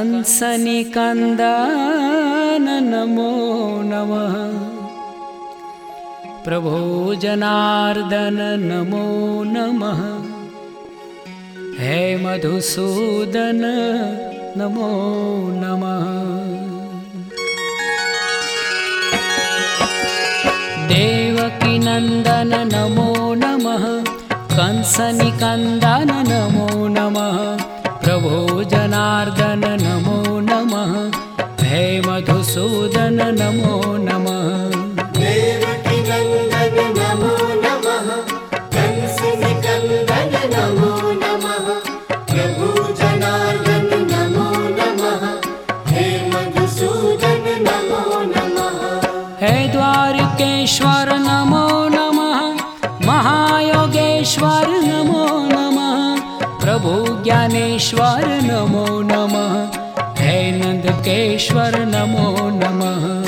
कंसनिकन्दन नमो नमः। प्रभो जनार्दन नमो नमः। हे मधुसूदन नमो नमः। देवकीनन्दन नमो नमः। कंसनिकन्दन नमो मधुसूदन नमो नमः। देवकीनन्दन नमो नमः। कंसनिकन्दन नमो नमः। प्रभु जनार्दन नमो नमः। हे मधुसूदन नमो नमः। हे द्वारिकेश्वर नमो नमः। महायोगेश्वर नमो नमः। प्रभु ज्ञानेश्वर नमो नमः नन्दकेश्वर नमो नमः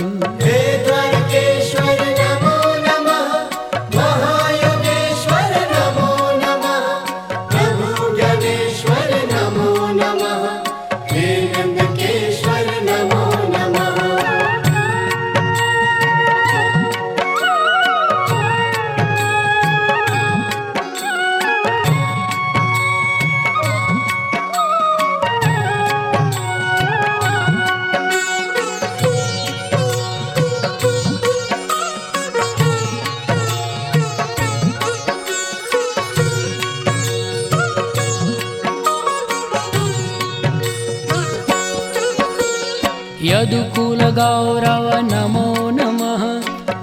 यदुकुलगौरव नमो नमः।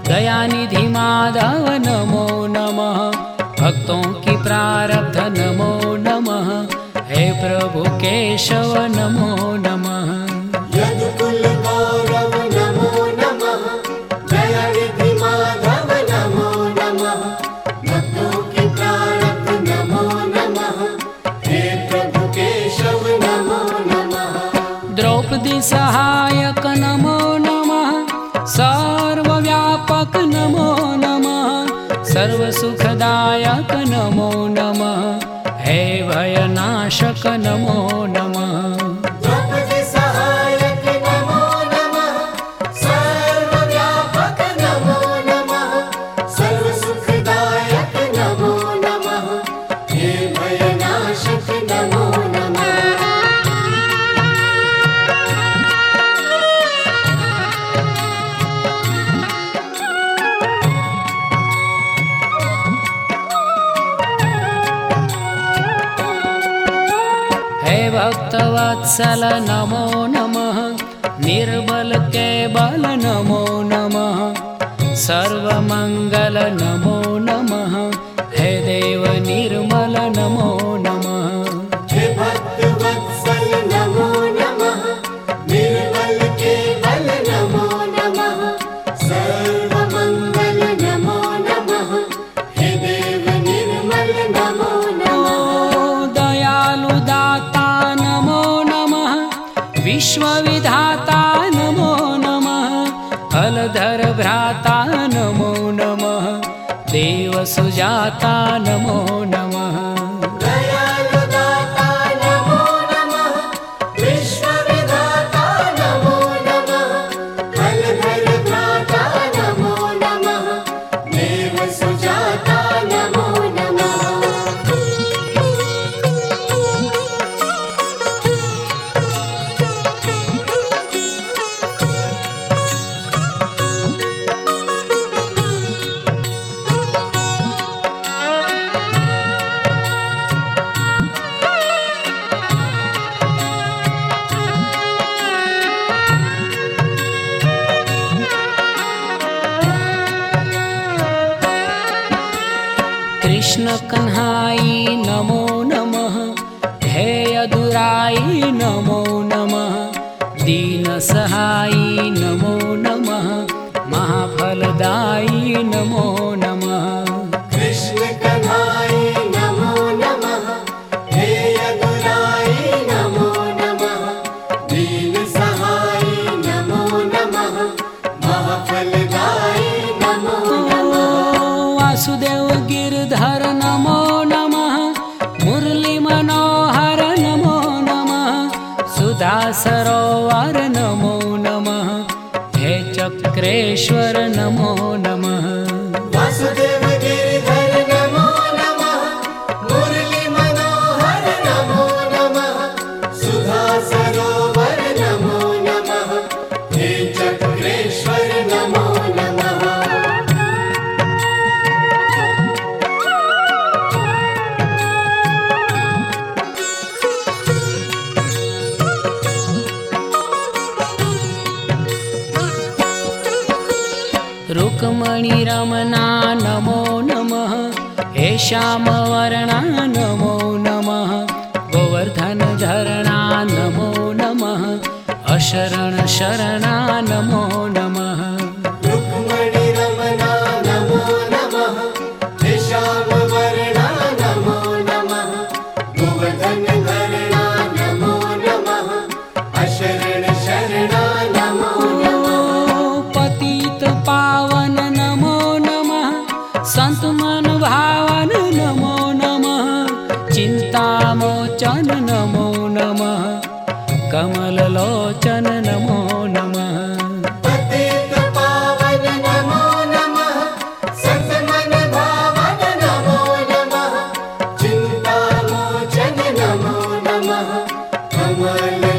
दयानिधि माधव नमो नमः। भक्तों की प्रारब्ध नमो नमः। हे प्रभु केशव नमो सर्वसुखदायक नमो नमः। हे भयनाशक नमो नमः निर्बल केवल नमो नमः। सर्वमङ्गल नमः नमः कन्हाई नमो नमः। हे नमो नमः। दीनसहाई नमो नमः। महाफलदायी नमो शरणा नमो Kamala.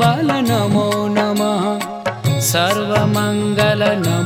बाल नमो। नमः सर्वमङ्गल नम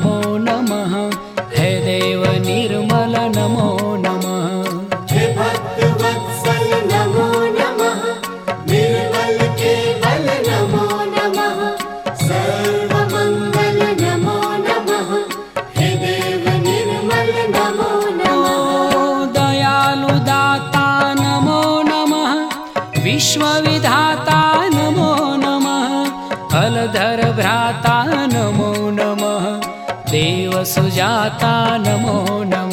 दाता नमो नमः।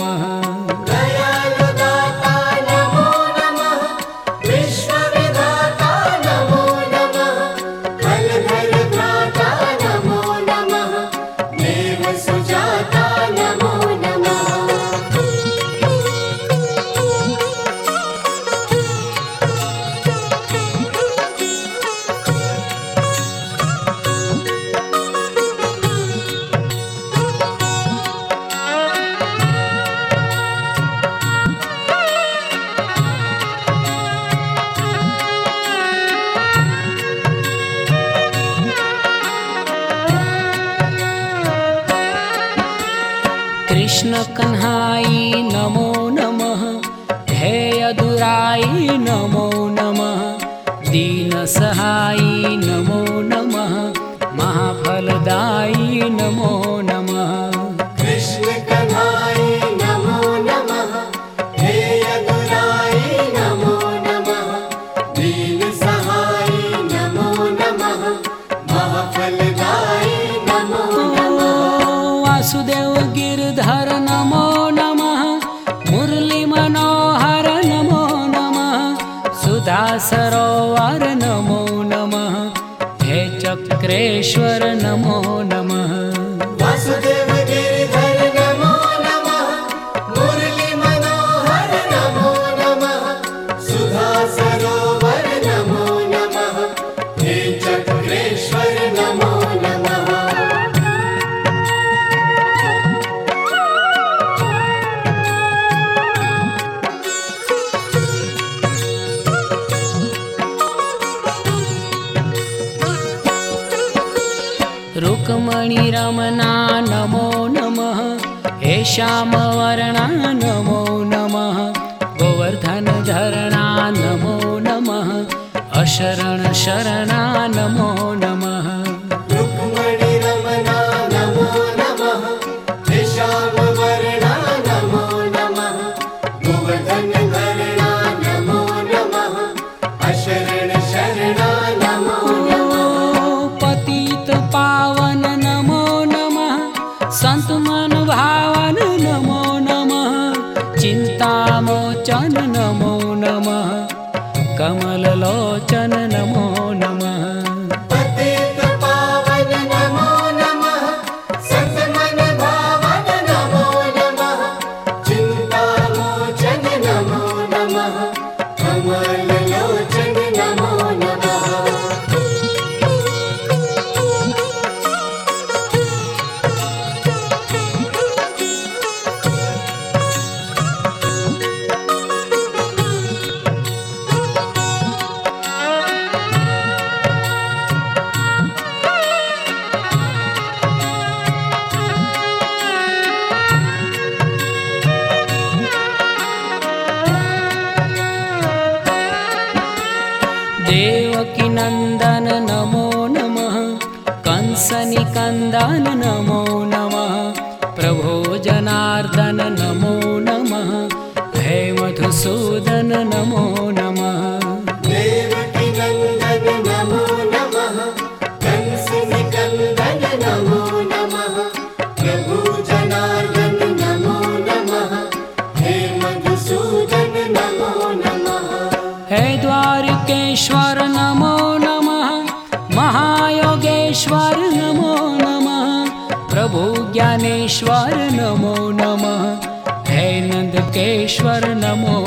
श्यामवर्णा नमो नमः गोवर्धनधरणा नमो नमः अशरण शरण र नमो नमः। हे नन्दकेश्वर नमो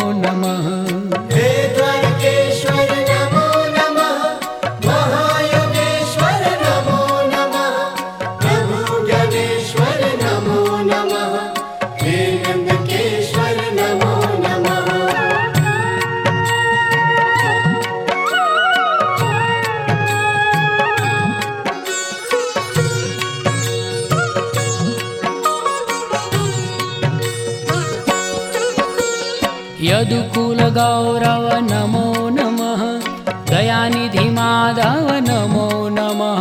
यदुकुलगौरव नमो नमः दयानिधिमाधव नमो नमः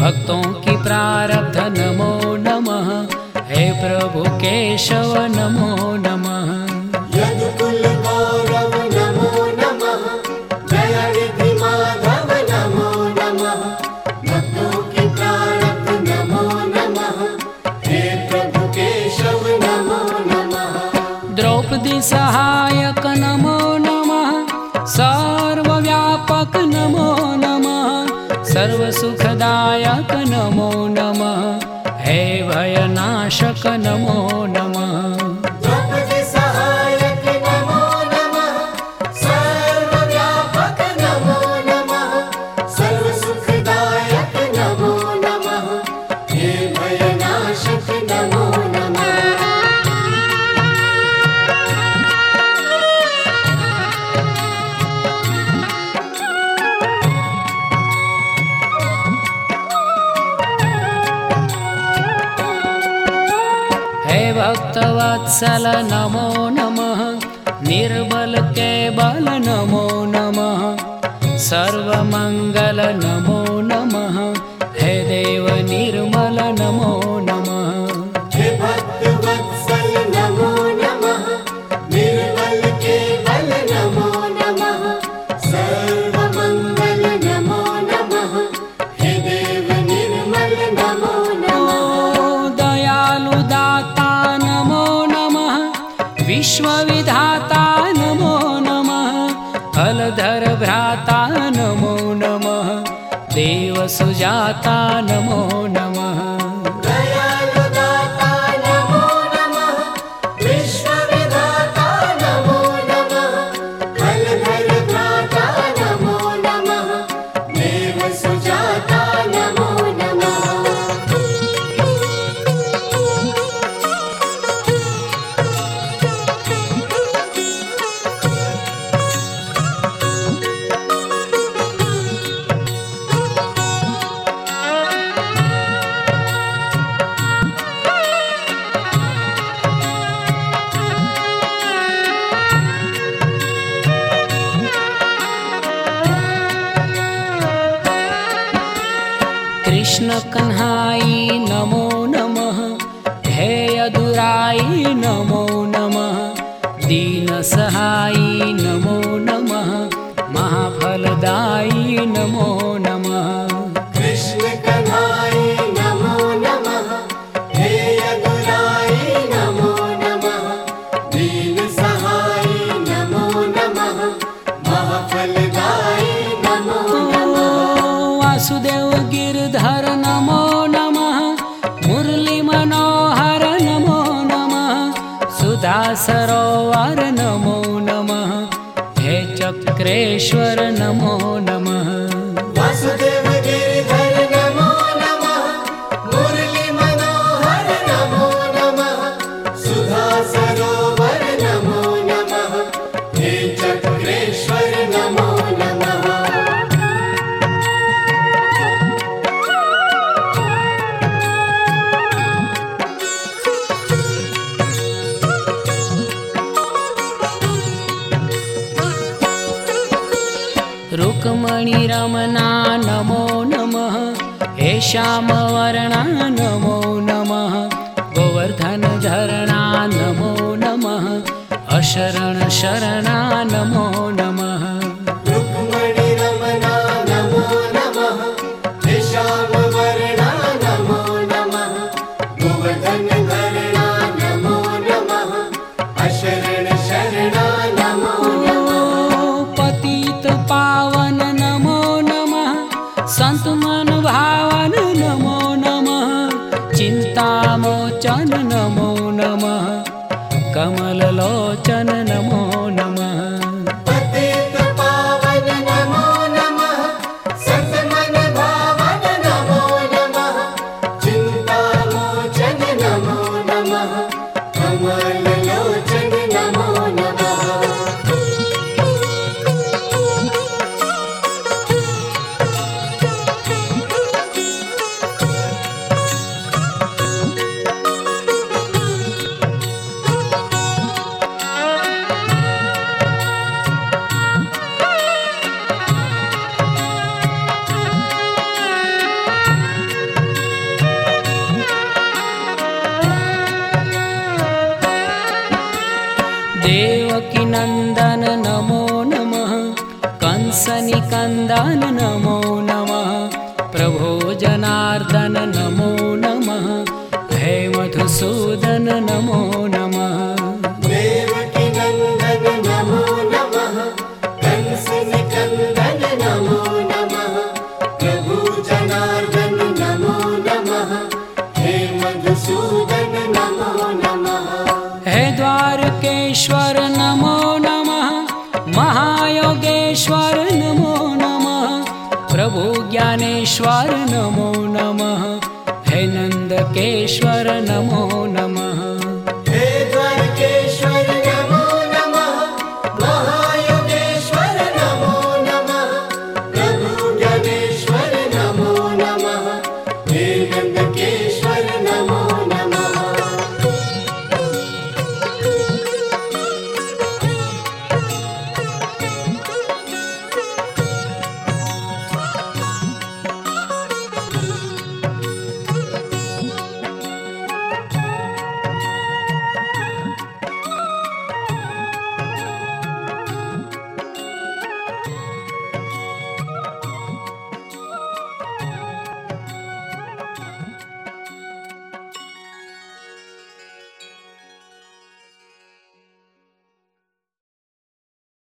भक्तों की प्रारब्ध नमो नमः हे प्रभु केशव नमो नमः। सर्वसुखदायक नमो नमः हे भयनाशक नमो नमः। नमो नमः निर्बल केवल नमो नमः सर्वमङ्गल नमो न नमो नमः। महाफलदायि नमो know